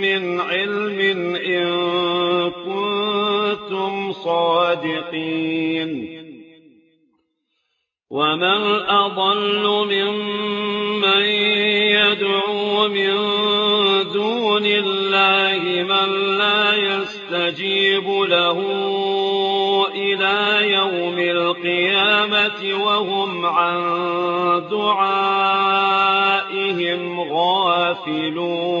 من علم إن كنتم صادقين. ومن أضل ممن يدعو من دون الله من لا يستجيب له إلى يوم القيامة وهم عن دعائهم غافلون.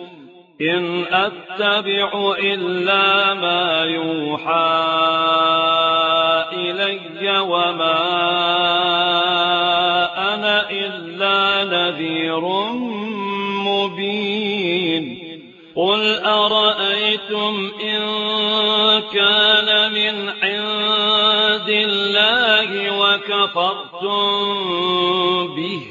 إن أتبع إلا ما يوحى إلي وما أنا إلا نذير مبين. قل أرأيتم إن كان من عند الله وكفرتم به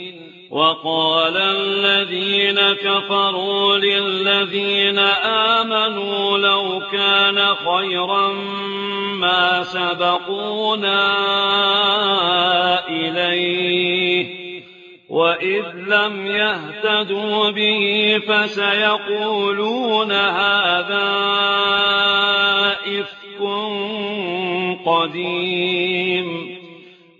وقال الذين كفروا للذين آمنوا لو كان خيرا ما سبقونا إليه وَإِذْ لَمْ يَهْتَدُوا بِهِ فَسَيَقُولُونَ هَذَا إِفْكٌ قَدِيمٌ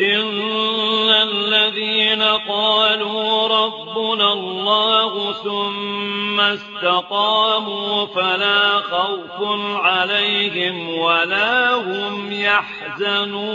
إن الذين قالوا ربنا الله ثم استقاموا فلا خوف عليهم ولا هم يحزنون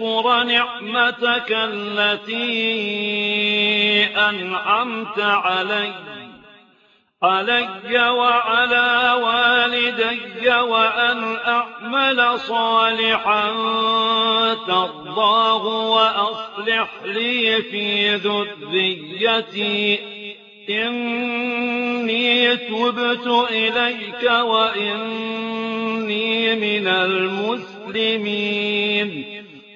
يشكر نعمتك التي أنعمت علي علي وعلى والدي وأن أعمل صالحا ترضاه وأصلح لي في ذريتي إني تبت إليك وإني من المسلمين.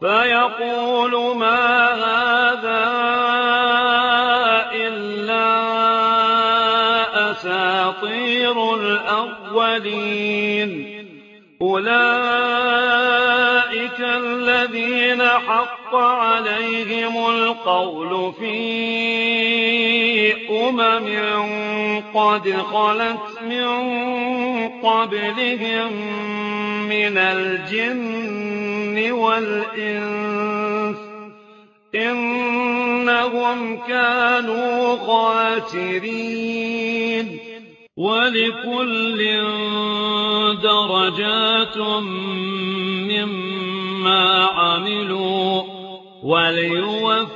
فَيَقُولُ مَا هَٰذَا إِلَّا أَسَاطِيرُ الْأَوَّلِينَ أُولَٰئِكَ الَّذِينَ حَقَّ عَلَيْهِمُ الْقَوْلُ فِي أمم قد خلت من قبلهم من الجن والإنس إنهم كانوا خاسرين ولكل درجات مما عملوا وليوفر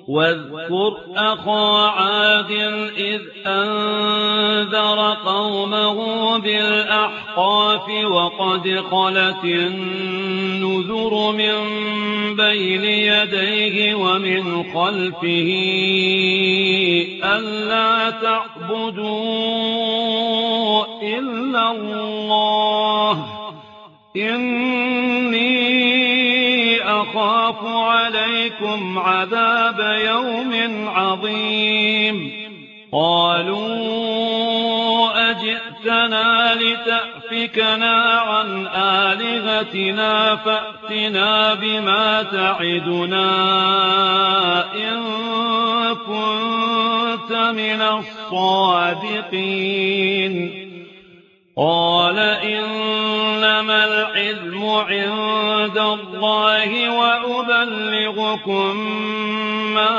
واذكر أخا عاد إذ أنذر قومه بالأحقاف وقد خلت النذر من بين يديه ومن خلفه ألا تعبدوا إلا الله إني يخاف عليكم عذاب يوم عظيم. قالوا أجئتنا لتأفكنا عن آلهتنا فأتنا بما تعدنا إن كنت من الصادقين. قال إنما العذب عند الله وأبلغكم ما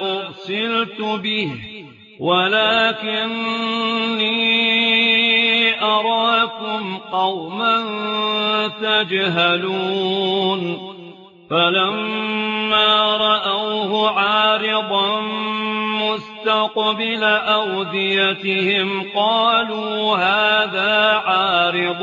أرسلت به ولكني أراكم قوما تجهلون. فلما رأوه عارضا مستقبل أوديتهم قالوا هذا عارض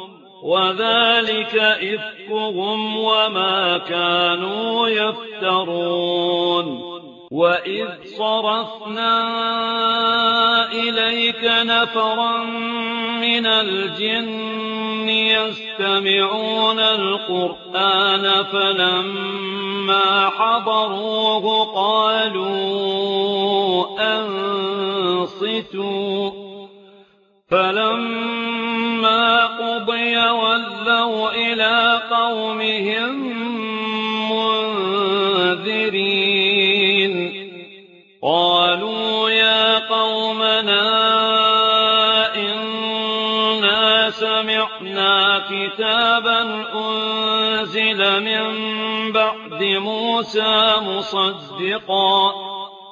وذلك إفقهم وما كانوا يفترون وإذ صرفنا إليك نفرا من الجن يستمعون القرآن فلما حضروه قالوا أنصتوا فلما ما قضي ولوا إلى قومهم منذرين قالوا يا قومنا إنا سمعنا كتابا أنزل من بعد موسى مصدقا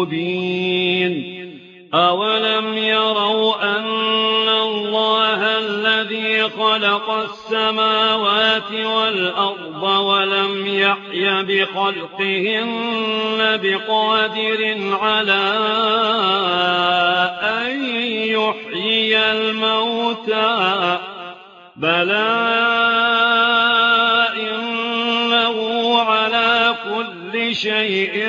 مبين أولم يروا أن الله الذي خلق السماوات والأرض ولم يحي بخلقهن بقادر على أن يحيي الموتى بلى إنه على كل شيء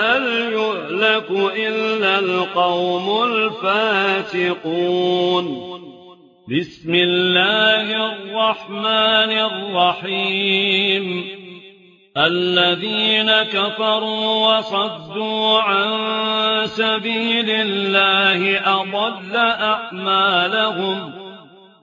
يهلك إلا القوم الفاتقون بسم الله الرحمن الرحيم الذين كفروا وصدوا عن سبيل الله أضل أعمالهم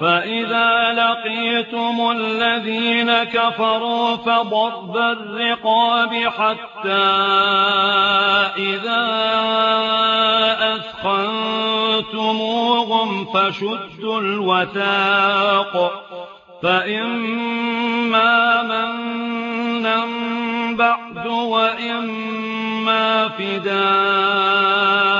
فَإِذَا لَقِيتُمُ الَّذِينَ كَفَرُوا فَضَرْبَ الرِّقَابِ حَتَّى إِذَا أَثْخَنْتُمُوهُمْ فَشُدُّوا الْوَثَاقَ فَإِمَّا مَنًّا بَعْدُ وَإِمَّا فِدَاءً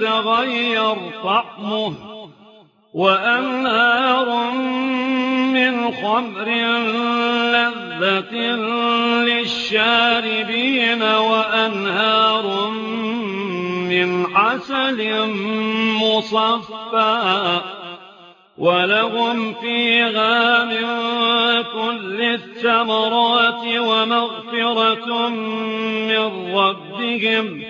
يتغير طعمه وأنهار من خمر لذة للشاربين وأنهار من عسل مصفى ولهم فيها من كل الثمرات ومغفرة من ربهم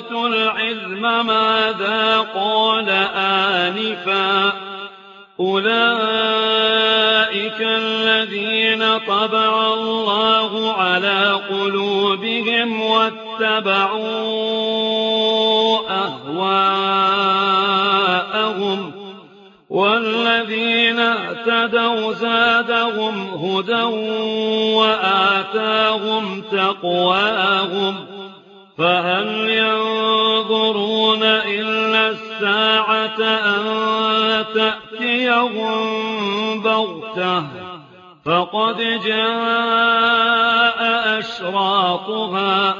يُورِثُ الْعِلْمَ مَاذَا قَالَ آنِفًا ۚ أُولَٰئِكَ الَّذِينَ طَبَعَ اللَّهُ عَلَىٰ قُلُوبِهِمْ وَاتَّبَعُوا أَهْوَاءَهُمْ ۚ وَالَّذِينَ اهْتَدَوْا زَادَهُمْ هُدًى وَآتَاهُمْ تَقْوَاهُمْ فَهَلْ يَنظُرُونَ ينظرون إلا الساعة أن تأتيهم بغتة فقد جاء أشراطها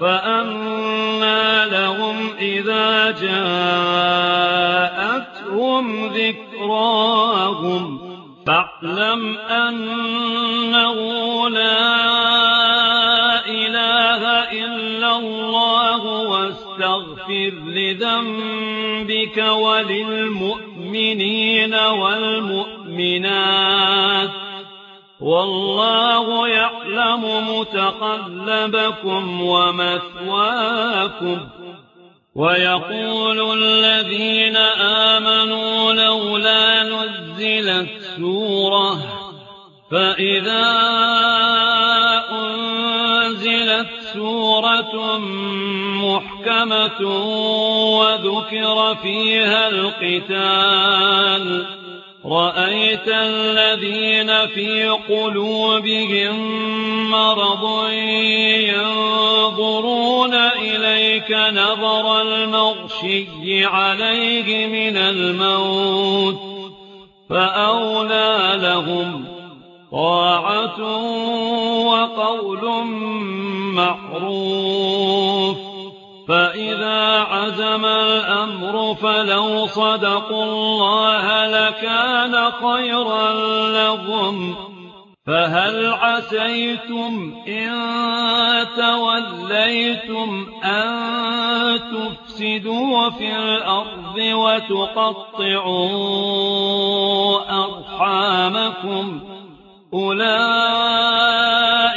فأما لهم إذا جاءتهم ذكراهم فاعلم أنه لا إله إلا الله فاغفر لذنبك وللمؤمنين والمؤمنات والله يعلم متقلبكم ومثواكم ويقول الذين آمنوا لولا نزلت سورة فإذا أنزلت سورة محكمة وذكر فيها القتال. رأيت الذين في قلوبهم مرض ينظرون إليك نظر المغشي عليه من الموت فأولى لهم طاعة وقول معروف. فَإِذَا عَزَمَ الْأَمْرُ فَلَوْ صَدَقُوا اللَّهَ لَكَانَ خَيْرًا لَّهُمْ فَهَلْ عَسَيْتُمْ إِن تَوَلَّيْتُمْ أَن تُفْسِدُوا فِي الْأَرْضِ وَتُقَطِّعُوا أَرْحَامَكُمْ أُولَٰئِكَ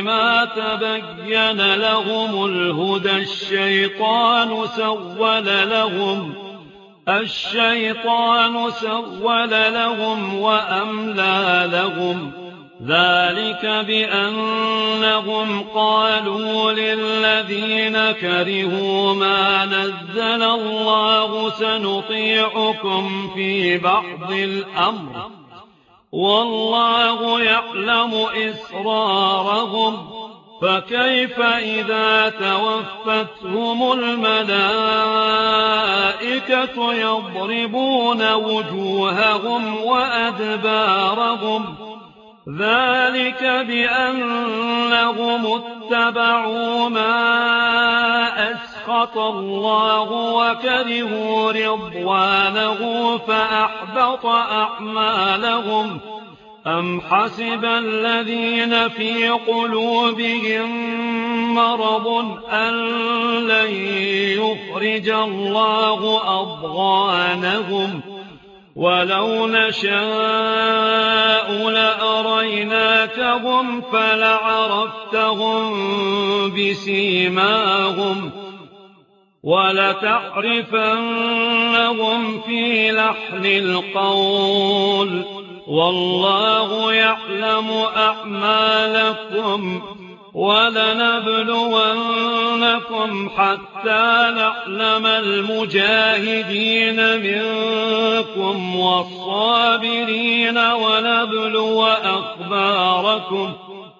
ما تبين لهم الهدى الشيطان سول لهم الشيطان سول لهم وأملى لهم. ذلك بأنهم قالوا للذين كرهوا ما نزل الله سنطيعكم في بعض الأمر. والله يعلم إسرارهم فكيف إذا توفتهم الملائكة يضربون وجوههم وأدبارهم؟ ذلك بأنهم اتبعوا ما أسرارهم سخط الله وكرهوا رضوانه فأحبط أعمالهم أم حسب الذين في قلوبهم مرض أن لن يخرج الله أضغانهم ولو نشاء لأريناكهم فلعرفتهم بسيماهم وَلَتَعْرِفَنَّهُمْ فِي لَحْنِ الْقَوْلِ وَاللَّهُ يَعْلَمُ أَعْمَالَكُمْ وَلَنَبْلُوَنَّكُمْ حَتَّى نَعْلَمَ الْمُجَاهِدِينَ مِنْكُمْ وَالصَّابِرِينَ وَنَبْلُوَ أَخْبَارَكُمْ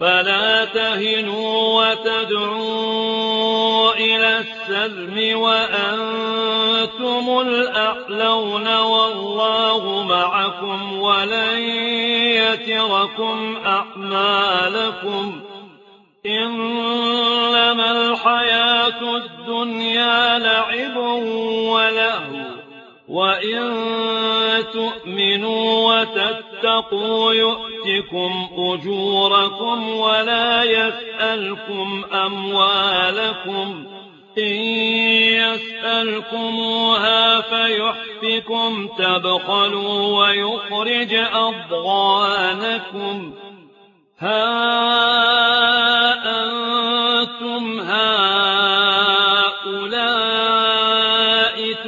فلا تهنوا وتدعوا إلى السلم وأنتم الأحلون والله معكم ولن يتركم أعمالكم إنما الحياة الدنيا لعب ولهو وإن تؤمنوا وتتقوا يؤمنون يؤتكم أجوركم ولا يسألكم أموالكم إن يسألكموها فيحفكم تبخلوا ويخرج أضغانكم ها أنتم هَا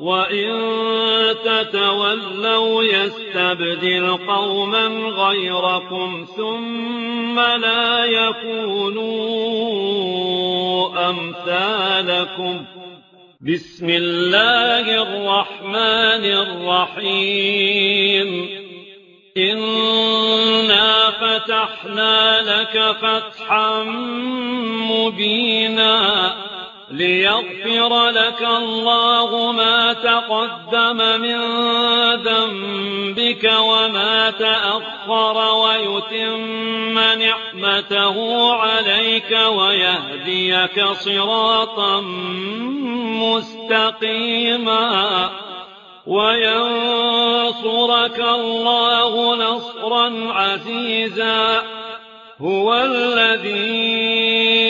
وَإِن تَتَوَلَّوْا يَسْتَبْدِلْ قَوْمًا غَيْرَكُمْ ثُمَّ لَا يَكُونُوا أَمْثَالَكُمْ بسم الله الرحمن الرحيم إنا فتحنا لك فتحا مبينا ليغفر لك الله ما تقدم من ذنبك وما تأخر ويتم نعمته عليك ويهديك صراطا مستقيما وينصرك الله نصرا عزيزا هو الذي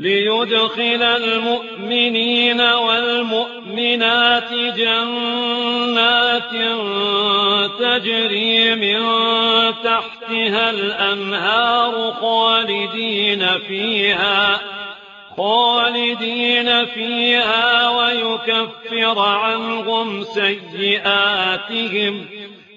ليدخل المؤمنين والمؤمنات جنات تجري من تحتها الأنهار خالدين فيها خالدين فيها ويكفر عنهم سيئاتهم.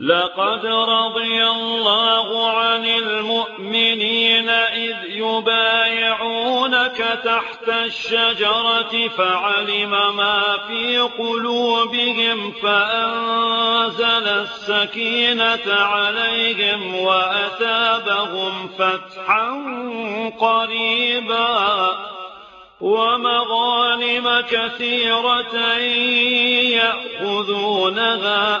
لقد رضي الله عن المؤمنين إذ يبايعونك تحت الشجرة فعلم ما في قلوبهم فأنزل السكينة عليهم وأتابهم فتحا قريبا ومظالم كثيرة يأخذونها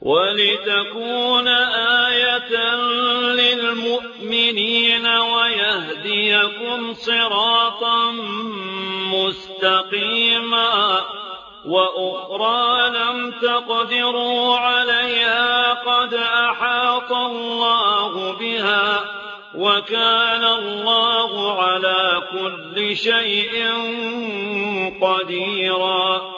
وَلِتَكُونَ آيَةً لِّلْمُؤْمِنِينَ وَيَهْدِيَكُمْ صِرَاطًا مُّسْتَقِيمًا وَأُخْرَى لَمْ تَقْدِرُوا عَلَيْهَا قَدْ أَحَاطَ اللَّهُ بِهَا وَكَانَ اللَّهُ عَلَى كُلِّ شَيْءٍ قَدِيرًا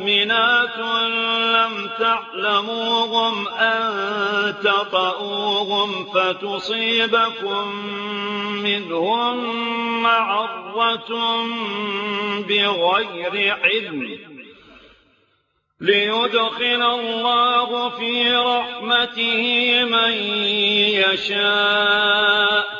مؤمنات لم تعلموهم أن تطأوهم فتصيبكم منهم معرة بغير علم ليدخل الله في رحمته من يشاء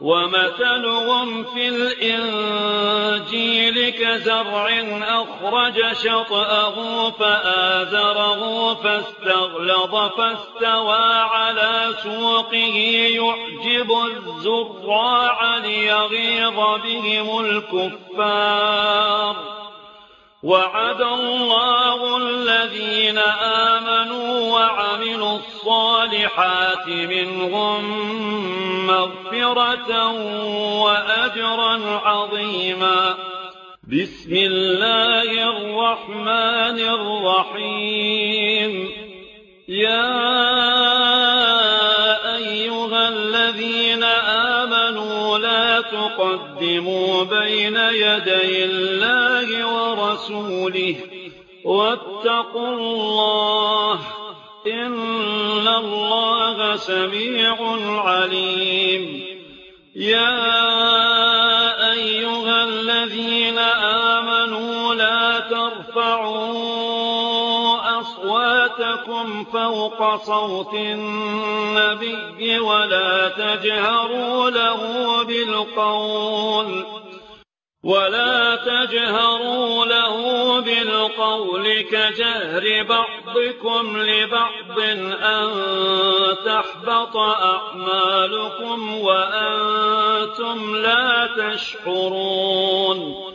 ومثلهم في الإنجيل كزرع أخرج شطأه فآذره فاستغلظ فاستوى على سوقه يعجب الزراع ليغيظ بهم الكفار وعد الله الذين آمنوا وعملوا الصالحات منهم مغفرة وأجرا عظيما. بسم الله الرحمن الرحيم. يا أيها الذين آمنوا آمَنُوا لَا تُقَدِّمُوا بَيْنَ يَدَيِ اللَّهِ وَرَسُولِهِ ۖ. وَاتَّقُوا اللَّهَ ۚ إِنَّ اللَّهَ سَمِيعٌ عَلِيمٌ. يَا أَيُّهَا الَّذِينَ آمَنُوا لَا ترفعون أَصْوَاتَكُمْ فَوْقَ صَوْتِ النَّبِيِّ وَلَا تَجْهَرُوا لَهُ بِالْقَوْلِ ولا تجهروا له بالقول كجهر بعضكم لبعض أن تحبط أعمالكم وأنتم لا تشعرون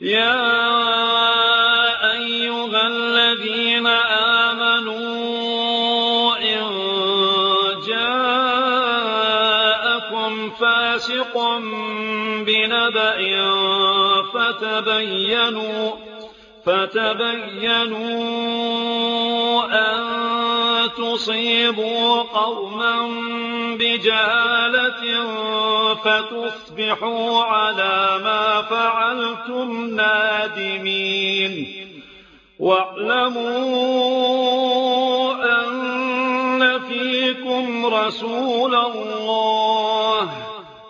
يا أيها الذين آمنوا إن جاءكم فاسق بنبأ فتبينوا, فتبينوا أن تُصِيبُوا قَوْمًا بِجَهَالَةٍ فَتُصْبِحُوا عَلَىٰ مَا فَعَلْتُمْ نَادِمِينَ. وَاعْلَمُوا أَنَّ فِيكُمْ رَسُولَ اللَّهِ.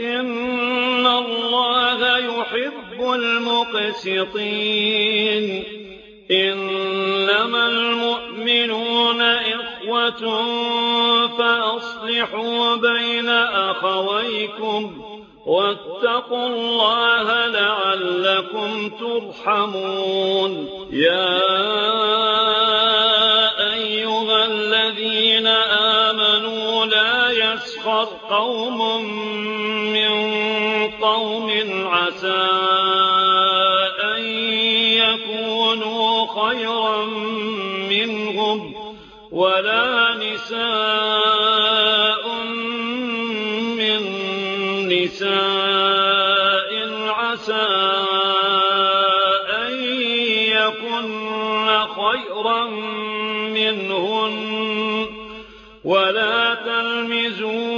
إِنَّ اللَّهَ يُحِبُّ الْمُقْسِطِينَ إِنَّمَا الْمُؤْمِنُونَ إِخْوَةٌ فَأَصْلِحُوا بَيْنَ أَخَوَيْكُمْ واتقوا الله لعلكم ترحمون يا أيها الذين آمنوا لا يسخر قوم قوم عسى أن يكونوا خيرا منهم ولا نساء من نساء عسى أن يكن خيرا منهن ولا تلمزون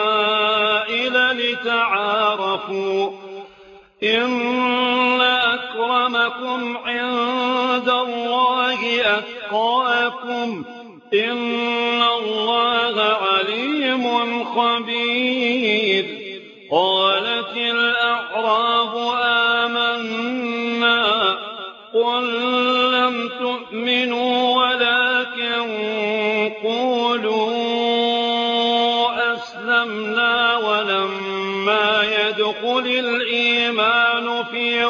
أَكْرَمَكُمْ عِندَ اللَّهِ أَتْقَاكُمْ ۚ إِنَّ اللَّهَ عَلِيمٌ خَبِيرٌ قَالَتِ الْأَعْرَابُ آمَنَّا ۖ قُل لَّمْ تُؤْمِنُوا وَلَٰكِن قُولُوا أَسْلَمْنَا وَلَمَّا يَدْخُلِ الْإِسْلَامِ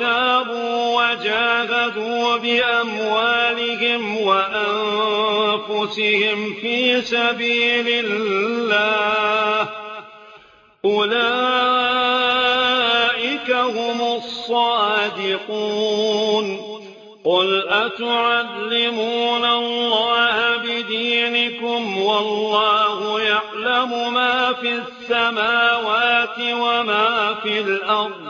وَارْتَابُوا وَجَاهَدُوا بِأَمْوَالِهِمْ وَأَنفُسِهِمْ فِي سَبِيلِ اللَّهِ. أُولَٰئِكَ هُمُ الصَّادِقُونَ. قُلْ أَتُعَلِّمُونَ اللَّهَ بِدِينِكُمْ وَاللَّهُ يَعْلَمُ مَا فِي السَّمَاوَاتِ وَمَا فِي الْأَرْضِ.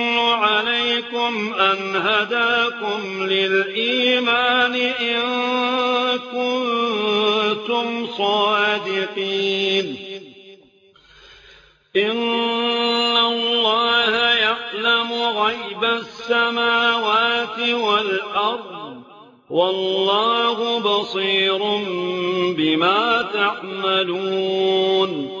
عَلَيْكُمْ أَنْ هَدَاكُمْ لِلْإِيمَانِ إِن كُنتُمْ صَادِقِينَ إِنَّ اللَّهَ يَعْلَمُ غَيْبَ السَّمَاوَاتِ وَالْأَرْضِ وَاللَّهُ بَصِيرٌ بِمَا تَعْمَلُونَ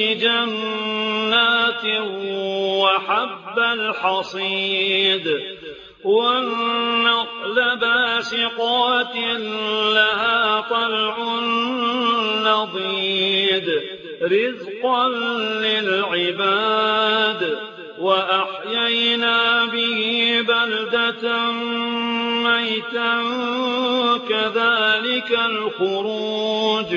في جنات وحب الحصيد والنقل باسقات لها طلع نضيد رزقا للعباد وأحيينا به بلدة ميتا كذلك الخروج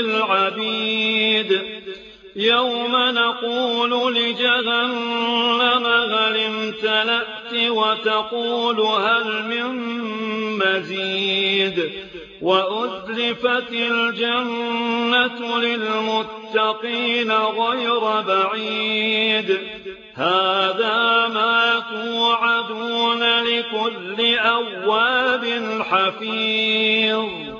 الْعَبِيدِ. يَوْمَ نَقُولُ لِجَهَنَّمَ هَلِ امْتَلَأْتِ وَتَقُولُ هَلْ مِن مَّزِيدٍ. وَأُزْلِفَتِ الْجَنَّةُ لِلْمُتَّقِينَ غَيْرَ بَعِيدٍ. هَٰذَا مَا تُوعَدُونَ لِكُلِّ أَوَّابٍ حَفِيظٍ.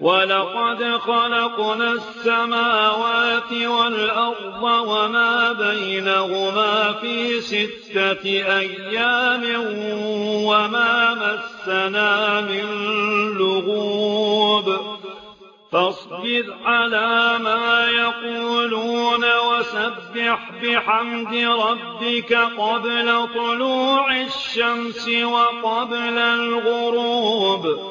وَلَقَدْ خَلَقْنَا السَّمَاوَاتِ وَالْأَرْضَ وَمَا بَيْنَهُمَا فِي سِتَّةِ أَيَّامٍ وَمَا مَسَّنَا مِن لُّغُوبٍ فاصبر على ما يقولون وسبح بحمد ربك قبل طلوع الشمس وقبل الغروب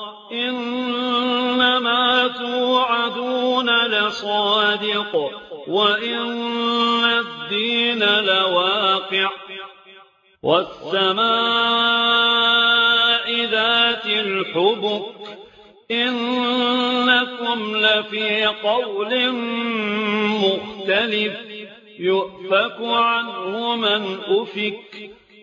إِنَّمَا تُوعَدُونَ لَصَادِقٌ وَإِنَّ الدِّينَ لَوَاقِعٌ وَالسَّمَاءِ ذَاتِ الْحُبُكِ إِنَّكُمْ لَفِي قَوْلٍ مُخْتَلِفٍ يُؤْفَكُ عَنْهُ مَنْ أُفِكَ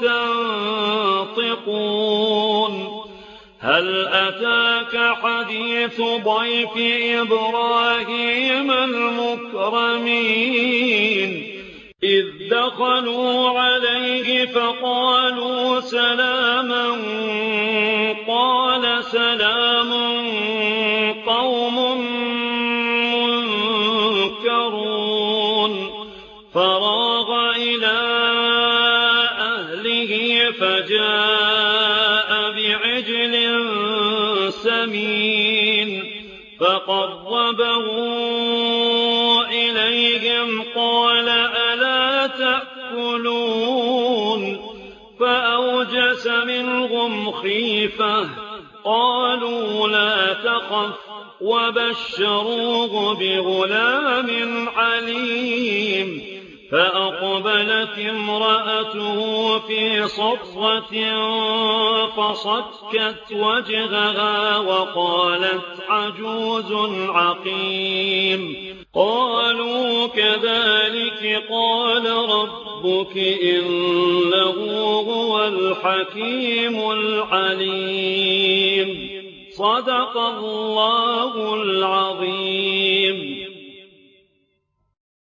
تَنطِقُونَ هَلْ أَتَاكَ حَدِيثُ ضَيْفِ إِبْرَاهِيمَ الْمُكْرَمِينَ؟ إِذْ دَخَلُوا عَلَيْهِ فَقَالُوا سَلَامًا قَالَ سَلَامٌ قَوْمٌ فَبَغُوا إِلَيْهِمْ قَالَ أَلَا تَأْكُلُونَ فَأَوْجَسَ مِنْهُمْ خِيفَةً ۖ قَالُوا لَا تَخَفْ ۖ وَبَشَّرُوهُ بِغُلَامٍ عَلِيمٍ فأقبلت امرأته في صفرة فصكت وجهها وقالت عجوز عقيم. قالوا كذلك قال ربك إنه هو الحكيم العليم. صدق الله العظيم.